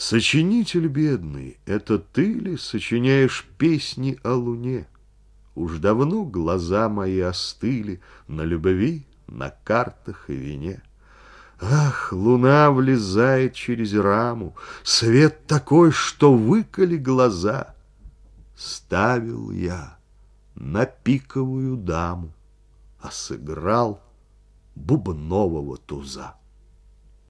Сочинитель бедный, это ты ли сочиняешь песни о луне? Уж давно глаза мои остыли на любви, на картах и вине. Ах, луна влезает через раму, Свет такой, что выколи глаза. Ставил я на пиковую даму, А сыграл бубнового туза.